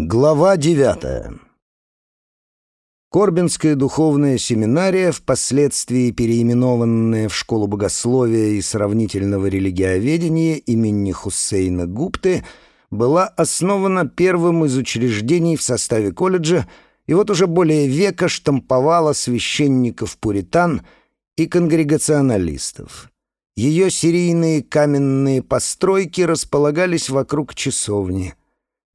Глава девятая. Корбинская духовная семинария, впоследствии переименованная в Школу богословия и сравнительного религиоведения имени Хусейна Гупты, была основана первым из учреждений в составе колледжа и вот уже более века штамповала священников-пуритан и конгрегационалистов. Ее серийные каменные постройки располагались вокруг часовни —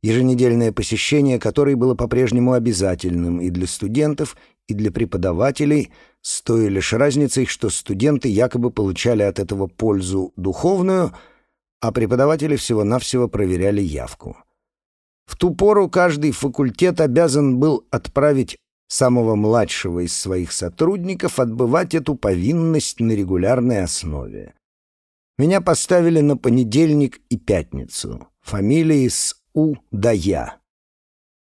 еженедельное посещение которой было по-прежнему обязательным и для студентов, и для преподавателей, с той лишь разницей, что студенты якобы получали от этого пользу духовную, а преподаватели всего-навсего проверяли явку. В ту пору каждый факультет обязан был отправить самого младшего из своих сотрудников отбывать эту повинность на регулярной основе. Меня поставили на понедельник и пятницу. Фамилии с у да Я.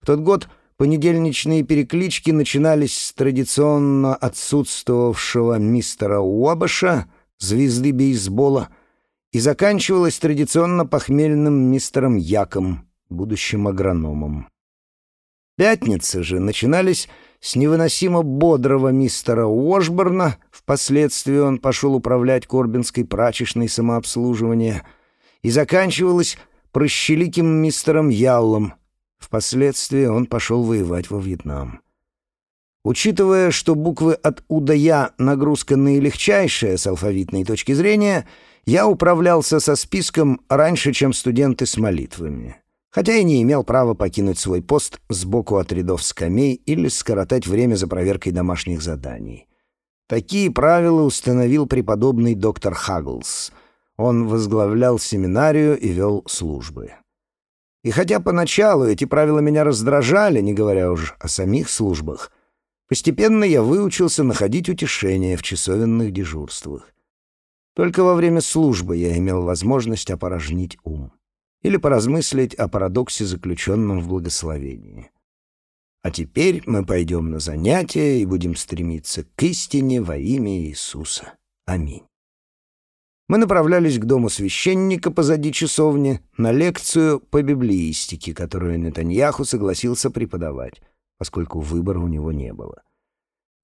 В тот год понедельничные переклички начинались с традиционно отсутствовавшего мистера Уабаша, звезды бейсбола, и заканчивалась традиционно похмельным мистером Яком, будущим агрономом. Пятницы же начинались с невыносимо бодрого мистера Уошборна, впоследствии он пошел управлять Корбинской прачечной самообслуживания, и заканчивалась прощеликим мистером Яллом. Впоследствии он пошел воевать во Вьетнам. Учитывая, что буквы от У до Я нагрузка наилегчайшая с алфавитной точки зрения, я управлялся со списком раньше, чем студенты с молитвами. Хотя и не имел права покинуть свой пост сбоку от рядов скамей или скоротать время за проверкой домашних заданий. Такие правила установил преподобный доктор Хагглс — он возглавлял семинарию и вел службы. И хотя поначалу эти правила меня раздражали, не говоря уж о самих службах, постепенно я выучился находить утешение в часовенных дежурствах. Только во время службы я имел возможность опорожнить ум или поразмыслить о парадоксе, заключенном в благословении. А теперь мы пойдем на занятия и будем стремиться к истине во имя Иисуса. Аминь. Мы направлялись к дому священника позади часовни на лекцию по библиистике, которую Нетаньяху согласился преподавать, поскольку выбора у него не было.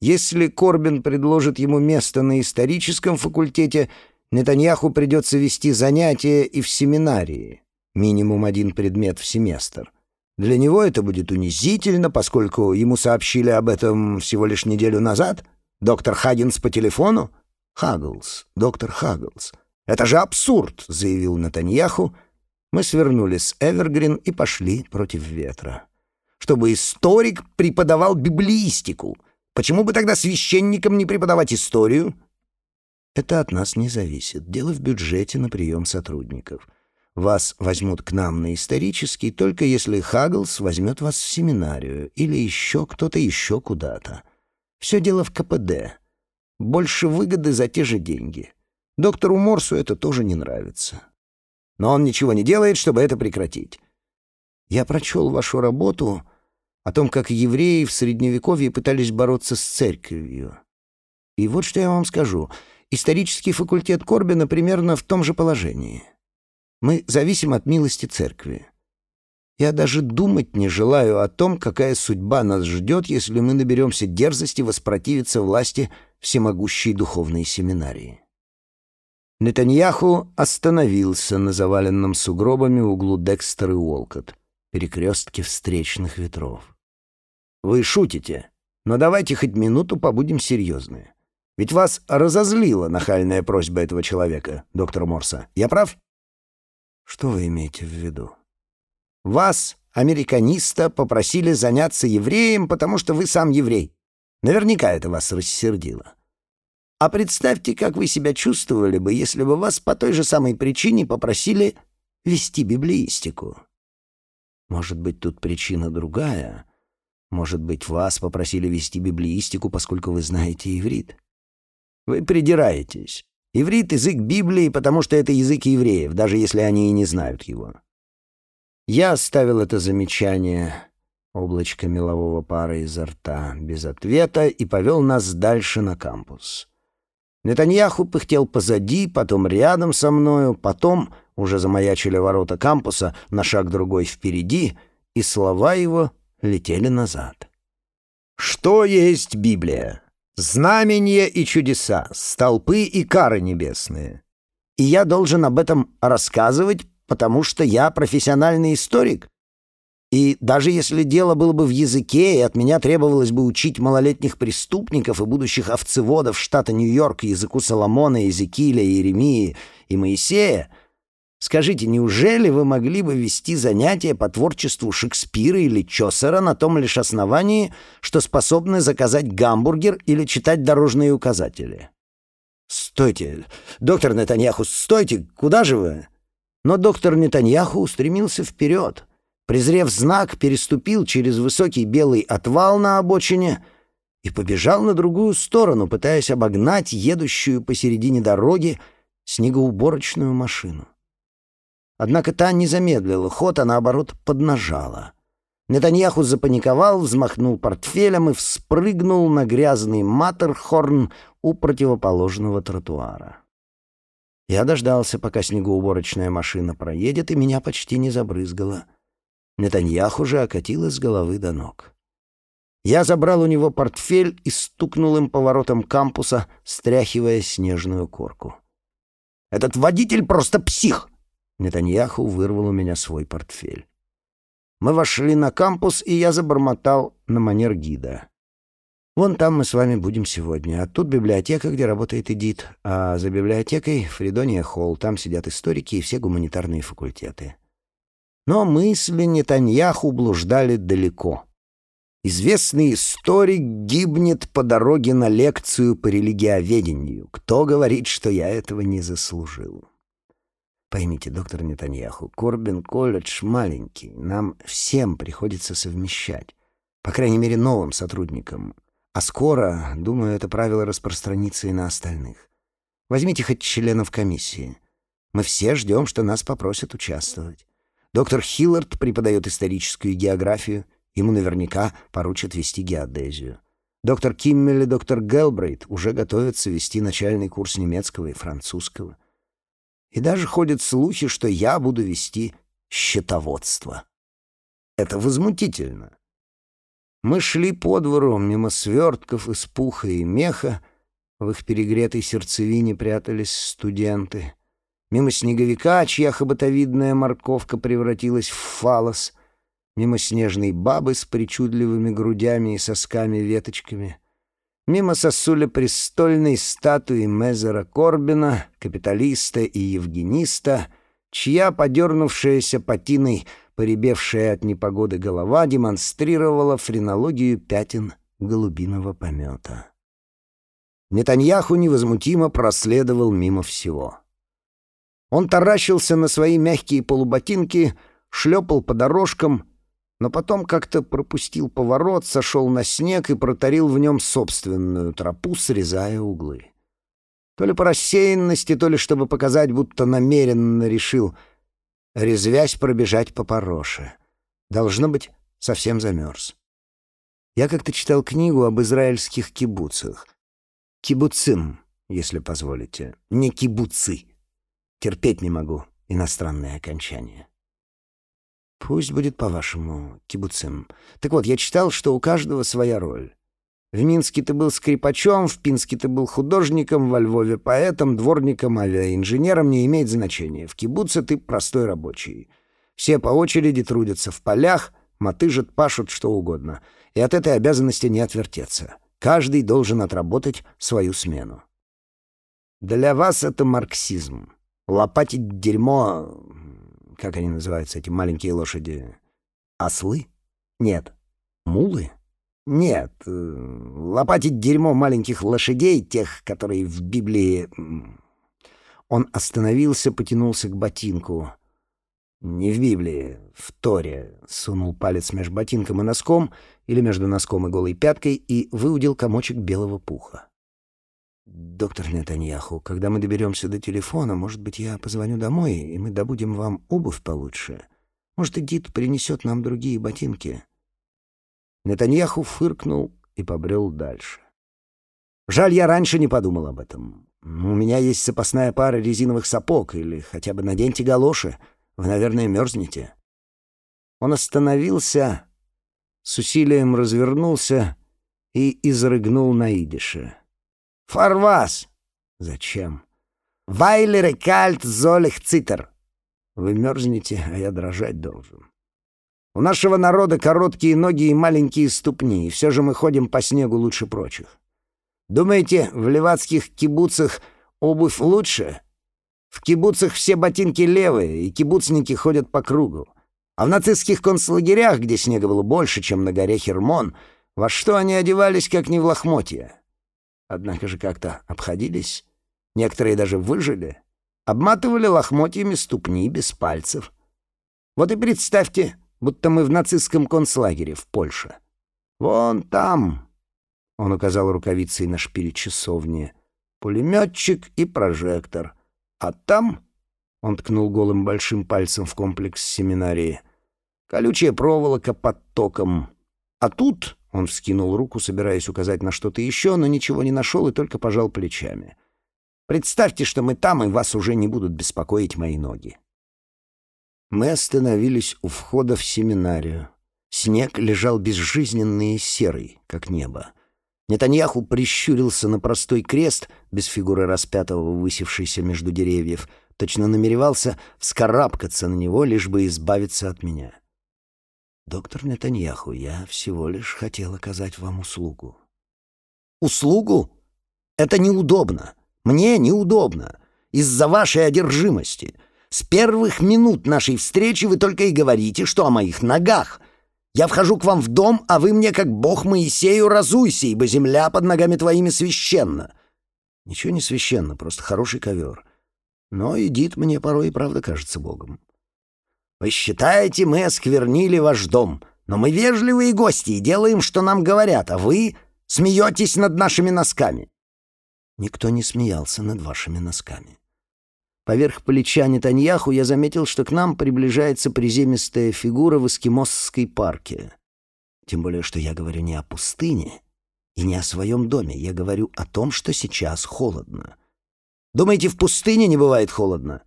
Если Корбин предложит ему место на историческом факультете, Нетаньяху придется вести занятия и в семинарии, минимум один предмет в семестр. Для него это будет унизительно, поскольку ему сообщили об этом всего лишь неделю назад. Доктор Хаггинс по телефону — Хагглс, доктор Хагглс. Это же абсурд, заявил Натаньяху. Мы свернули с Эвергрин и пошли против ветра. Чтобы историк преподавал библиистику. Почему бы тогда священникам не преподавать историю? Это от нас не зависит. Дело в бюджете на прием сотрудников. Вас возьмут к нам на исторический, только если Хагглс возьмет вас в семинарию или еще кто-то еще куда-то. Все дело в КПД. Больше выгоды за те же деньги. Доктору Морсу это тоже не нравится. Но он ничего не делает, чтобы это прекратить. Я прочел вашу работу о том, как евреи в Средневековье пытались бороться с церковью. И вот что я вам скажу. Исторический факультет Корбина примерно в том же положении. Мы зависим от милости церкви. Я даже думать не желаю о том, какая судьба нас ждет, если мы наберемся дерзости воспротивиться власти всемогущей духовной семинарии. Нетаньяху остановился на заваленном сугробами углу Декстер и Уолкот, перекрестке встречных ветров. «Вы шутите, но давайте хоть минуту побудем серьезны. Ведь вас разозлила нахальная просьба этого человека, доктор Морса. Я прав?» «Что вы имеете в виду?» Вас, американиста, попросили заняться евреем, потому что вы сам еврей. Наверняка это вас рассердило. А представьте, как вы себя чувствовали бы, если бы вас по той же самой причине попросили вести библиистику. Может быть, тут причина другая? Может быть, вас попросили вести библиистику, поскольку вы знаете иврит? Вы придираетесь. Иврит — язык Библии, потому что это язык евреев, даже если они и не знают его. Я оставил это замечание, облачко мелового пара изо рта, без ответа и повел нас дальше на кампус. Нетаньяху пыхтел позади, потом рядом со мною, потом уже замаячили ворота кампуса на шаг другой впереди, и слова его летели назад. «Что есть Библия? Знамения и чудеса, столпы и кары небесные. И я должен об этом рассказывать, потому что я профессиональный историк. И даже если дело было бы в языке, и от меня требовалось бы учить малолетних преступников и будущих овцеводов штата Нью-Йорк языку Соломона, Иезекииля, Иеремии и Моисея, скажите, неужели вы могли бы вести занятия по творчеству Шекспира или Чосера на том лишь основании, что способны заказать гамбургер или читать дорожные указатели? «Стойте! Доктор Нетаньяху, стойте! Куда же вы?» Но доктор Нетаньяху устремился вперед — презрев знак, переступил через высокий белый отвал на обочине и побежал на другую сторону, пытаясь обогнать едущую посередине дороги снегоуборочную машину. Однако та не замедлила ход, а наоборот поднажала. Нетаньяху запаниковал, взмахнул портфелем и вспрыгнул на грязный матерхорн у противоположного тротуара. Я дождался, пока снегоуборочная машина проедет, и меня почти не забрызгало. Нетаньяху же окатило с головы до ног. Я забрал у него портфель и стукнул им поворотом кампуса, стряхивая снежную корку. «Этот водитель просто псих!» Нетаньяху вырвал у меня свой портфель. Мы вошли на кампус, и я забормотал на манер гида. «Вон там мы с вами будем сегодня. А тут библиотека, где работает Эдит. А за библиотекой Фридония Холл. Там сидят историки и все гуманитарные факультеты. Но мысли Нетаньяху блуждали далеко. Известный историк гибнет по дороге на лекцию по религиоведению. Кто говорит, что я этого не заслужил? Поймите, доктор Нетаньяху, Корбин колледж маленький. Нам всем приходится совмещать. По крайней мере, новым сотрудникам. А скоро, думаю, это правило распространится и на остальных. Возьмите хоть членов комиссии. Мы все ждем, что нас попросят участвовать. Доктор Хиллард преподает историческую географию, ему наверняка поручат вести геодезию. Доктор Киммель и доктор Гелбрейт уже готовятся вести начальный курс немецкого и французского. И даже ходят слухи, что я буду вести счетоводство. Это возмутительно. Мы шли по двору мимо свертков из пуха и меха, в их перегретой сердцевине прятались студенты — мимо снеговика, чья хоботовидная морковка превратилась в фалос, мимо снежной бабы с причудливыми грудями и сосками-веточками, мимо сосуля престольной статуи Мезера Корбина, капиталиста и евгениста, чья подернувшаяся патиной, поребевшая от непогоды голова, демонстрировала френологию пятен голубиного помета. Нетаньяху невозмутимо проследовал мимо всего — он таращился на свои мягкие полуботинки, шлепал по дорожкам, но потом как-то пропустил поворот, сошел на снег и протарил в нем собственную тропу, срезая углы. То ли по рассеянности, то ли чтобы показать, будто намеренно решил, резвясь пробежать по пороше. Должно быть, совсем замерз. Я как-то читал книгу об израильских кибуцах. Кибуцим, если позволите, не кибуцы. Терпеть не могу иностранные окончания. Пусть будет по-вашему, кибуцем. Так вот, я читал, что у каждого своя роль. В Минске ты был скрипачом, в Пинске ты был художником, во Львове поэтом, дворником, авиаинженером, не имеет значения. В кибуце ты простой рабочий. Все по очереди трудятся в полях, мотыжат, пашут, что угодно. И от этой обязанности не отвертеться. Каждый должен отработать свою смену. Для вас это марксизм. Лопатить дерьмо... Как они называются, эти маленькие лошади? Ослы? Нет. Мулы? Нет. Э, лопатить дерьмо маленьких лошадей, тех, которые в Библии... Он остановился, потянулся к ботинку. Не в Библии, в Торе. Сунул палец между ботинком и носком, или между носком и голой пяткой, и выудил комочек белого пуха. «Доктор Нетаньяху, когда мы доберемся до телефона, может быть, я позвоню домой, и мы добудем вам обувь получше. Может, Эдит принесет нам другие ботинки?» Нетаньяху фыркнул и побрел дальше. «Жаль, я раньше не подумал об этом. У меня есть запасная пара резиновых сапог, или хотя бы наденьте галоши. Вы, наверное, мерзнете». Он остановился, с усилием развернулся и изрыгнул на идише. «Фарвас!» «Зачем?» «Вайлер кальт золих цитер!» «Вы мерзнете, а я дрожать должен». «У нашего народа короткие ноги и маленькие ступни, и все же мы ходим по снегу лучше прочих. Думаете, в левацких кибуцах обувь лучше? В кибуцах все ботинки левые, и кибуцники ходят по кругу. А в нацистских концлагерях, где снега было больше, чем на горе Хермон, во что они одевались, как не в лохмотья? Однако же как-то обходились. Некоторые даже выжили. Обматывали лохмотьями ступни без пальцев. Вот и представьте, будто мы в нацистском концлагере в Польше. Вон там, — он указал рукавицей на шпиль часовни, — пулеметчик и прожектор. А там, — он ткнул голым большим пальцем в комплекс семинарии, — колючая проволока под током. А тут он вскинул руку, собираясь указать на что-то еще, но ничего не нашел и только пожал плечами. «Представьте, что мы там, и вас уже не будут беспокоить мои ноги». Мы остановились у входа в семинарию. Снег лежал безжизненный и серый, как небо. Нетаньяху прищурился на простой крест, без фигуры распятого, высевшийся между деревьев, точно намеревался вскарабкаться на него, лишь бы избавиться от меня. «Доктор Нетаньяху, я всего лишь хотел оказать вам услугу». «Услугу? Это неудобно. Мне неудобно. Из-за вашей одержимости. С первых минут нашей встречи вы только и говорите, что о моих ногах. Я вхожу к вам в дом, а вы мне, как бог Моисею, разуйся, ибо земля под ногами твоими священна». «Ничего не священно, просто хороший ковер. Но Эдит мне порой и правда кажется богом». Вы считаете, мы осквернили ваш дом, но мы вежливые гости и делаем, что нам говорят, а вы смеетесь над нашими носками». Никто не смеялся над вашими носками. Поверх плеча Нетаньяху я заметил, что к нам приближается приземистая фигура в эскимосской парке. Тем более, что я говорю не о пустыне и не о своем доме. Я говорю о том, что сейчас холодно. Думаете, в пустыне не бывает холодно?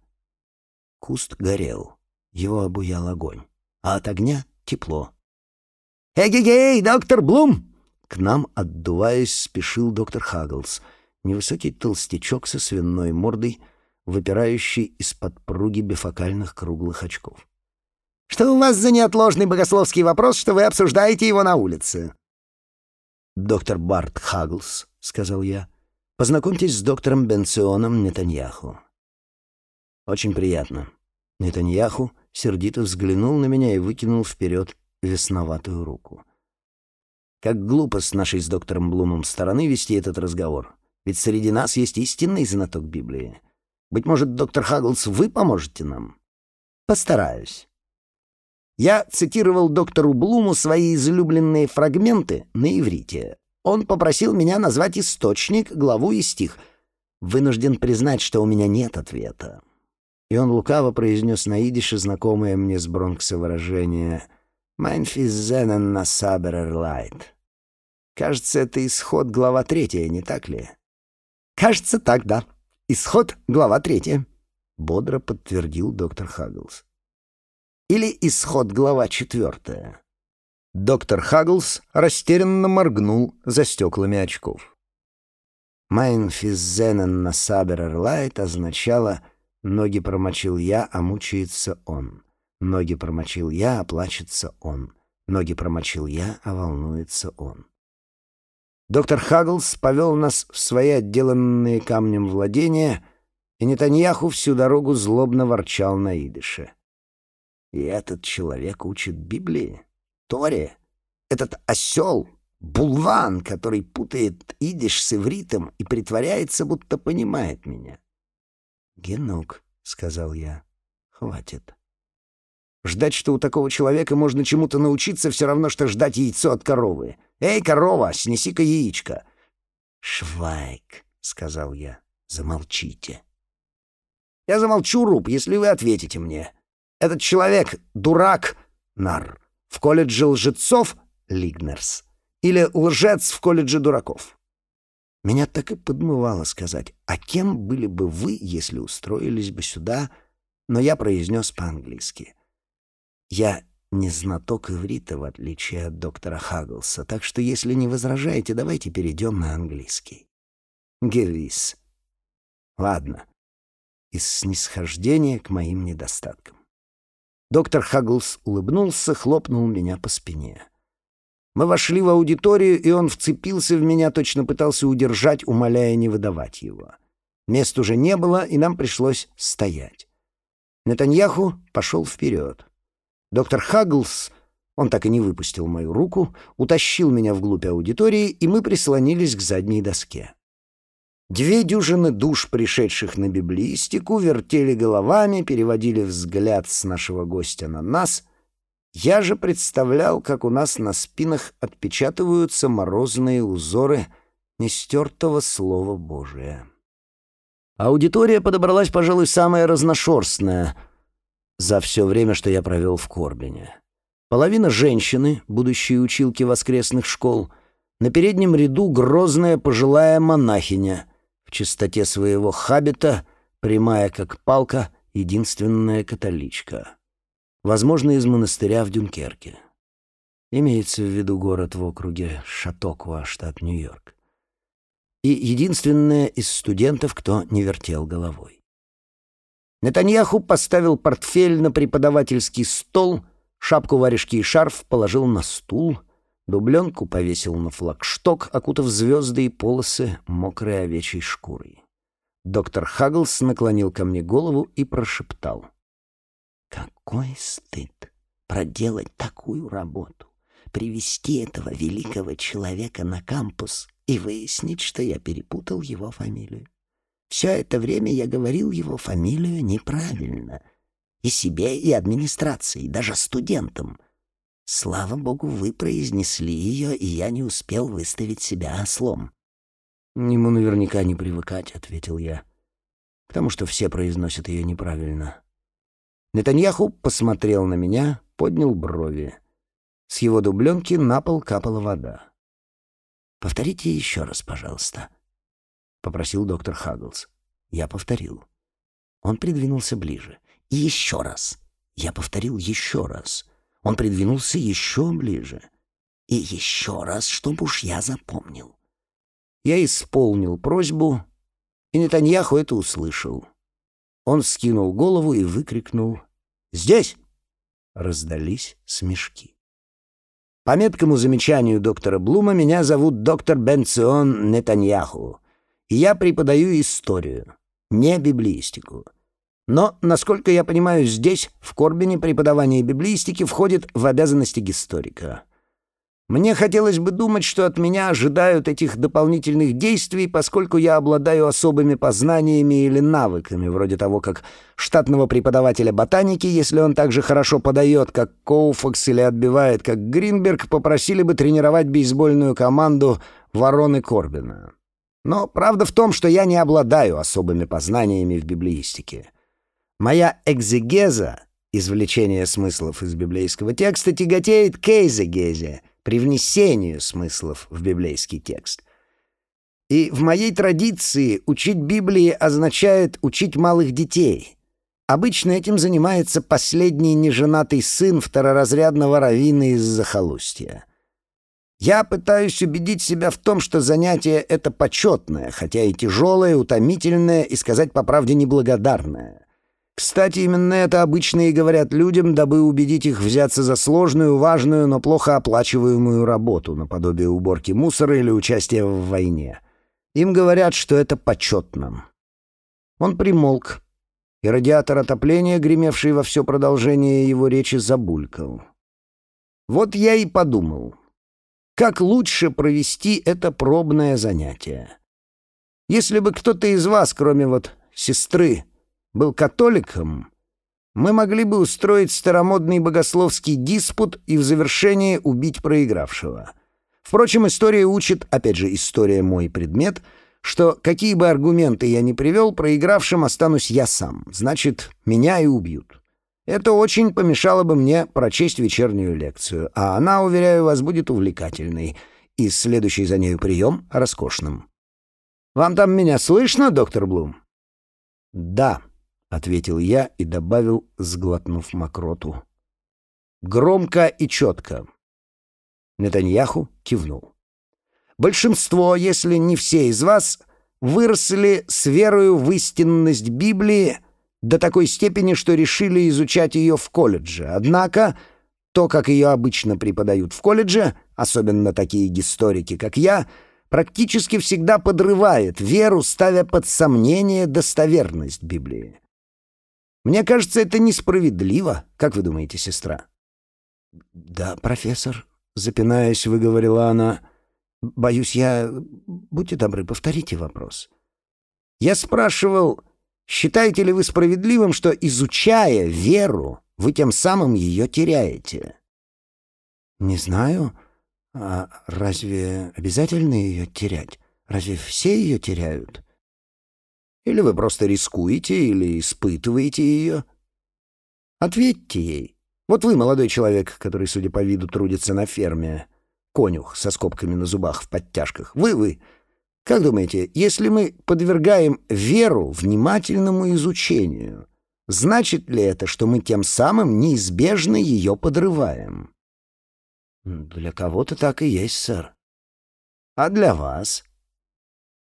Куст горел. Его обуял огонь, а от огня — тепло. «Эгегей, доктор Блум!» К нам, отдуваясь, спешил доктор Хагглс, невысокий толстячок со свиной мордой, выпирающий из-под пруги бифокальных круглых очков. «Что у вас за неотложный богословский вопрос, что вы обсуждаете его на улице?» «Доктор Барт Хагглс», — сказал я, — «познакомьтесь с доктором Бенционом Нетаньяху». «Очень приятно». Нетаньяху сердито взглянул на меня и выкинул вперед весноватую руку. Как глупо с нашей с доктором Блумом стороны вести этот разговор. Ведь среди нас есть истинный знаток Библии. Быть может, доктор Хагглс, вы поможете нам? Постараюсь. Я цитировал доктору Блуму свои излюбленные фрагменты на иврите. Он попросил меня назвать источник, главу и стих. Вынужден признать, что у меня нет ответа. И он лукаво произнес на идише знакомое мне с Бронкса выражение «Meine Füße sind nass, aber er leidet». Кажется, это исход глава третья, не так ли? Кажется, так, да. Исход глава третья, бодро подтвердил доктор Хагглс. Или исход глава четвертая. Доктор Хагглс растерянно моргнул за стеклами очков. «Meine Füße sind nass, aber er leidet» означало Ноги промочил я, а мучается он. Ноги промочил я, а плачется он. Ноги промочил я, а волнуется он. Доктор Хагглс повел нас в свои отделанные камнем владения, и Нетаньяху всю дорогу злобно ворчал на идыше. И этот человек учит Библии? Торе? Этот осел, булван, который путает идиш с ивритом и притворяется, будто понимает меня. «Генок», — сказал я, — «хватит». Ждать, что у такого человека можно чему-то научиться, все равно, что ждать яйцо от коровы. «Эй, корова, снеси-ка яичко!» «Швайк», — сказал я, — «замолчите». «Я замолчу, Руб, если вы ответите мне. Этот человек — дурак, нар, в колледже лжецов — Лигнерс, или лжец в колледже дураков». Меня так и подмывало сказать, а кем были бы вы, если устроились бы сюда, но я произнес по-английски. Я не знаток иврита, в отличие от доктора Хагглса, так что, если не возражаете, давайте перейдем на английский. Гевис. Ладно. Из снисхождения к моим недостаткам. Доктор Хагглс улыбнулся, хлопнул меня по спине. Мы вошли в аудиторию, и он вцепился в меня, точно пытался удержать, умоляя не выдавать его. Мест уже не было, и нам пришлось стоять. Нетаньяху пошел вперед. Доктор Хагглс, он так и не выпустил мою руку, утащил меня вглубь аудитории, и мы прислонились к задней доске. Две дюжины душ, пришедших на библиистику, вертели головами, переводили взгляд с нашего гостя на нас — я же представлял, как у нас на спинах отпечатываются морозные узоры нестертого Слова Божия. Аудитория подобралась, пожалуй, самая разношерстная за все время, что я провел в Корбине. Половина женщины, будущие училки воскресных школ, на переднем ряду грозная пожилая монахиня, в чистоте своего хабита, прямая как палка, единственная католичка возможно, из монастыря в Дюнкерке. Имеется в виду город в округе Шатокуа, штат Нью-Йорк. И единственная из студентов, кто не вертел головой. Нетаньяху поставил портфель на преподавательский стол, шапку варежки и шарф положил на стул, дубленку повесил на флагшток, окутав звезды и полосы мокрой овечьей шкурой. Доктор Хагглс наклонил ко мне голову и прошептал — какой стыд проделать такую работу, привести этого великого человека на кампус и выяснить, что я перепутал его фамилию. Все это время я говорил его фамилию неправильно. И себе, и администрации, и даже студентам. Слава богу, вы произнесли ее, и я не успел выставить себя ослом. «Ему наверняка не привыкать», — ответил я. «Потому что все произносят ее неправильно. Нетаньяху посмотрел на меня, поднял брови. С его дубленки на пол капала вода. «Повторите еще раз, пожалуйста», — попросил доктор Хагглс. Я повторил. Он придвинулся ближе. «И еще раз». Я повторил еще раз. Он придвинулся еще ближе. И еще раз, чтобы уж я запомнил. Я исполнил просьбу, и Нетаньяху это услышал. Он скинул голову и выкрикнул «Здесь!» Раздались смешки. По меткому замечанию доктора Блума меня зовут доктор Бенцион Нетаньяху, и я преподаю историю, не библиистику. Но, насколько я понимаю, здесь, в Корбине, преподавание библиистики входит в обязанности историка. Мне хотелось бы думать, что от меня ожидают этих дополнительных действий, поскольку я обладаю особыми познаниями или навыками, вроде того, как штатного преподавателя ботаники, если он так же хорошо подает, как Коуфакс или отбивает, как Гринберг, попросили бы тренировать бейсбольную команду Вороны Корбина. Но правда в том, что я не обладаю особыми познаниями в библеистике. Моя экзегеза, извлечение смыслов из библейского текста, тяготеет к эйзегезе — привнесению смыслов в библейский текст. И в моей традиции учить Библии означает учить малых детей. Обычно этим занимается последний неженатый сын второразрядного раввина из захолустья. Я пытаюсь убедить себя в том, что занятие это почетное, хотя и тяжелое, утомительное и, сказать по правде, неблагодарное. Кстати, именно это обычно и говорят людям, дабы убедить их взяться за сложную, важную, но плохо оплачиваемую работу, наподобие уборки мусора или участия в войне. Им говорят, что это почетно. Он примолк, и радиатор отопления, гремевший во все продолжение его речи, забулькал. Вот я и подумал, как лучше провести это пробное занятие. Если бы кто-то из вас, кроме вот сестры, был католиком, мы могли бы устроить старомодный богословский диспут и в завершение убить проигравшего. Впрочем, история учит, опять же, история мой предмет, что какие бы аргументы я ни привел, проигравшим останусь я сам, значит, меня и убьют. Это очень помешало бы мне прочесть вечернюю лекцию, а она, уверяю вас, будет увлекательной, и следующий за нею прием — роскошным. «Вам там меня слышно, доктор Блум?» «Да», — ответил я и добавил, сглотнув мокроту. Громко и четко. Нетаньяху кивнул. Большинство, если не все из вас, выросли с верою в истинность Библии до такой степени, что решили изучать ее в колледже. Однако то, как ее обычно преподают в колледже, особенно такие историки, как я, практически всегда подрывает веру, ставя под сомнение достоверность Библии. Мне кажется, это несправедливо. Как вы думаете, сестра? «Да, профессор», — запинаясь, выговорила она, — Боюсь, я... Будьте добры, повторите вопрос. Я спрашивал, считаете ли вы справедливым, что, изучая веру, вы тем самым ее теряете? Не знаю. А разве обязательно ее терять? Разве все ее теряют? Или вы просто рискуете, или испытываете ее? Ответьте ей. Вот вы, молодой человек, который, судя по виду, трудится на ферме, конюх со скобками на зубах в подтяжках. Вы-вы. Как думаете, если мы подвергаем веру внимательному изучению, значит ли это, что мы тем самым неизбежно ее подрываем? Для кого-то так и есть, сэр. А для вас?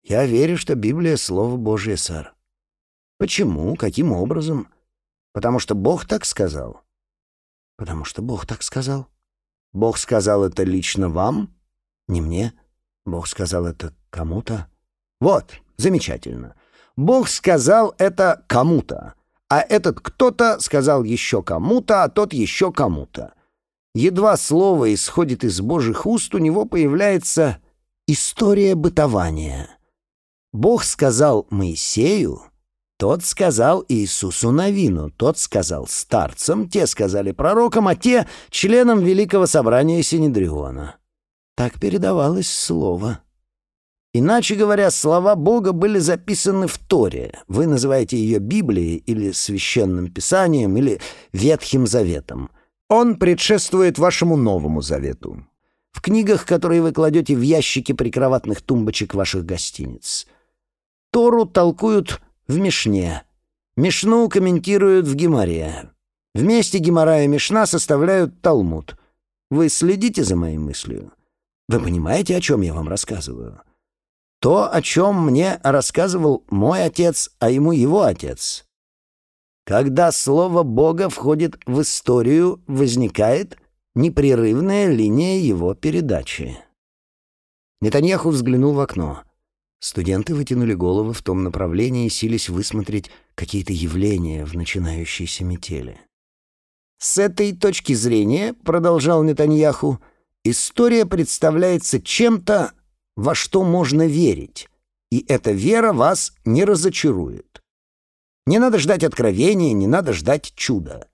Я верю, что Библия — Слово Божье, сэр. Почему? Каким образом? Потому что Бог так сказал. Потому что Бог так сказал. Бог сказал это лично вам? Не мне. Бог сказал это кому-то? Вот, замечательно. Бог сказал это кому-то, а этот кто-то сказал еще кому-то, а тот еще кому-то. Едва слово исходит из Божьих уст, у него появляется история бытования. Бог сказал Моисею, тот сказал Иисусу Новину, тот сказал старцам, те сказали пророкам, а те — членам Великого Собрания Синедриона. Так передавалось слово. Иначе говоря, слова Бога были записаны в Торе. Вы называете ее Библией или Священным Писанием или Ветхим Заветом. Он предшествует вашему Новому Завету. В книгах, которые вы кладете в ящики прикроватных тумбочек ваших гостиниц. Тору толкуют в Мишне. Мишну комментируют в Геморе. Вместе Гемора и Мишна составляют Талмуд. Вы следите за моей мыслью? Вы понимаете, о чем я вам рассказываю? То, о чем мне рассказывал мой отец, а ему его отец. Когда слово Бога входит в историю, возникает непрерывная линия его передачи. Нетаньяху взглянул в окно. Студенты вытянули головы в том направлении и сились высмотреть какие-то явления в начинающейся метели. «С этой точки зрения, — продолжал Нетаньяху, — история представляется чем-то, во что можно верить, и эта вера вас не разочарует. Не надо ждать откровения, не надо ждать чуда.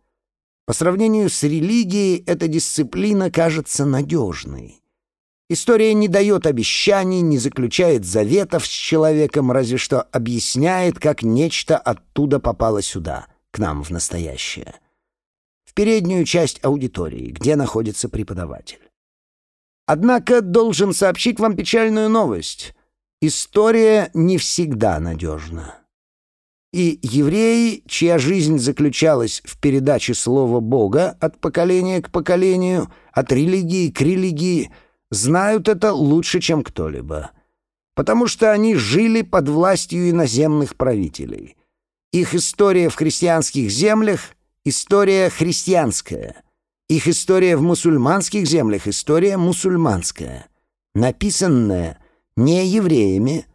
По сравнению с религией эта дисциплина кажется надежной. История не дает обещаний, не заключает заветов с человеком, разве что объясняет, как нечто оттуда попало сюда, к нам в настоящее. В переднюю часть аудитории, где находится преподаватель. Однако должен сообщить вам печальную новость. История не всегда надежна. И евреи, чья жизнь заключалась в передаче слова Бога от поколения к поколению, от религии к религии — знают это лучше, чем кто-либо. Потому что они жили под властью иноземных правителей. Их история в христианских землях — история христианская. Их история в мусульманских землях — история мусульманская. Написанная не евреями,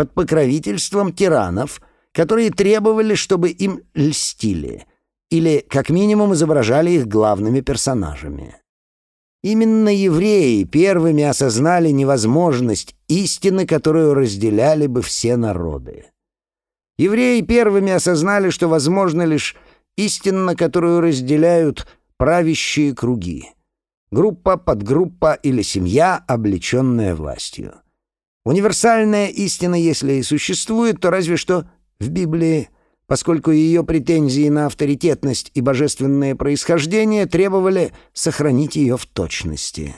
под покровительством тиранов, которые требовали, чтобы им льстили или, как минимум, изображали их главными персонажами. Именно евреи первыми осознали невозможность истины, которую разделяли бы все народы. Евреи первыми осознали, что возможно лишь истина, которую разделяют правящие круги. Группа, подгруппа или семья, облеченная властью. Универсальная истина, если и существует, то разве что в Библии – поскольку ее претензии на авторитетность и божественное происхождение требовали сохранить ее в точности.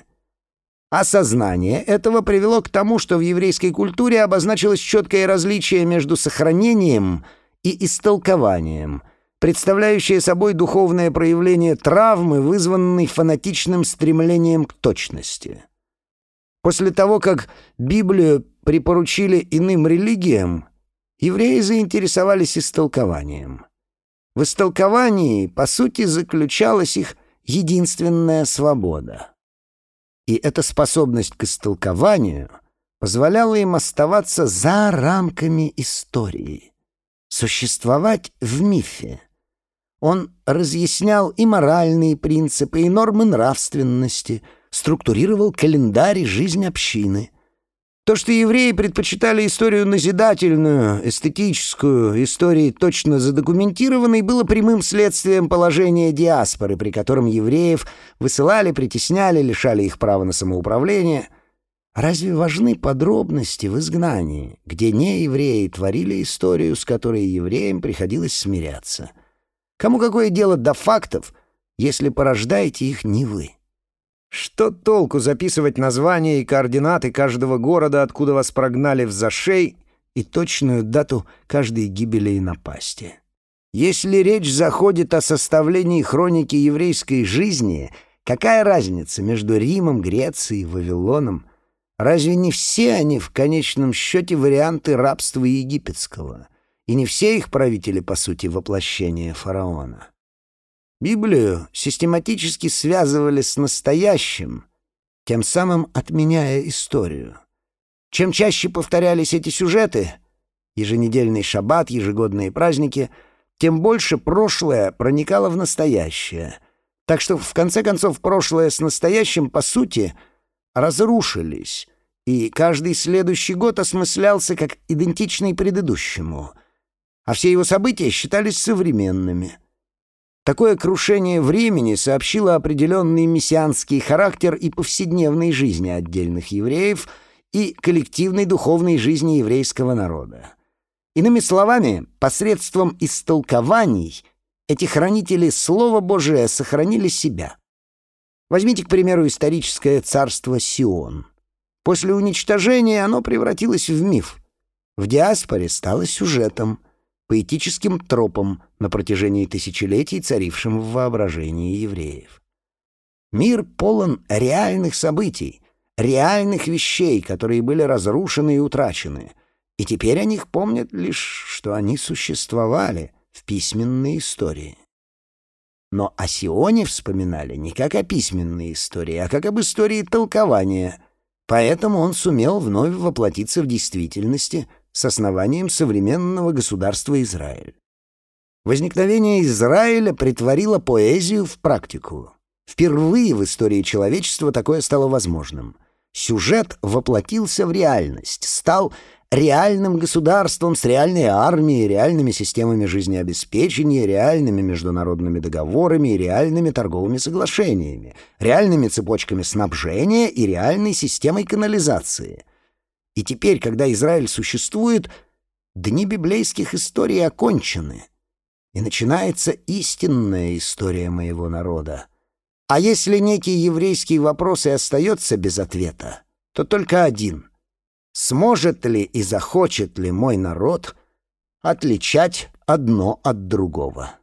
Осознание этого привело к тому, что в еврейской культуре обозначилось четкое различие между сохранением и истолкованием, представляющее собой духовное проявление травмы, вызванной фанатичным стремлением к точности. После того, как Библию припоручили иным религиям, евреи заинтересовались истолкованием. В истолковании, по сути, заключалась их единственная свобода. И эта способность к истолкованию позволяла им оставаться за рамками истории, существовать в мифе. Он разъяснял и моральные принципы, и нормы нравственности, структурировал календарь и жизнь общины. То, что евреи предпочитали историю назидательную, эстетическую, истории точно задокументированной, было прямым следствием положения диаспоры, при котором евреев высылали, притесняли, лишали их права на самоуправление. Разве важны подробности в изгнании, где не евреи творили историю, с которой евреям приходилось смиряться? Кому какое дело до фактов, если порождаете их не вы? Что толку записывать названия и координаты каждого города, откуда вас прогнали в зашей, и точную дату каждой гибели и напасти? Если речь заходит о составлении хроники еврейской жизни, какая разница между Римом, Грецией и Вавилоном? Разве не все они в конечном счете варианты рабства египетского? и не все их правители, по сути, воплощение фараона. Библию систематически связывали с настоящим, тем самым отменяя историю. Чем чаще повторялись эти сюжеты, еженедельный шаббат, ежегодные праздники, тем больше прошлое проникало в настоящее. Так что, в конце концов, прошлое с настоящим, по сути, разрушились, и каждый следующий год осмыслялся как идентичный предыдущему — а все его события считались современными. Такое крушение времени сообщило определенный мессианский характер и повседневной жизни отдельных евреев и коллективной духовной жизни еврейского народа. Иными словами, посредством истолкований эти хранители Слова Божия сохранили себя. Возьмите, к примеру, историческое царство Сион. После уничтожения оно превратилось в миф. В диаспоре стало сюжетом — поэтическим тропом на протяжении тысячелетий, царившим в воображении евреев. Мир полон реальных событий, реальных вещей, которые были разрушены и утрачены, и теперь о них помнят лишь, что они существовали в письменной истории. Но о Сионе вспоминали не как о письменной истории, а как об истории толкования, поэтому он сумел вновь воплотиться в действительности — с основанием современного государства Израиль. Возникновение Израиля притворило поэзию в практику. Впервые в истории человечества такое стало возможным. Сюжет воплотился в реальность, стал реальным государством с реальной армией, реальными системами жизнеобеспечения, реальными международными договорами и реальными торговыми соглашениями, реальными цепочками снабжения и реальной системой канализации — и теперь, когда Израиль существует, дни библейских историй окончены, и начинается истинная история моего народа. А если некий еврейский вопрос и остается без ответа, то только один. Сможет ли и захочет ли мой народ отличать одно от другого?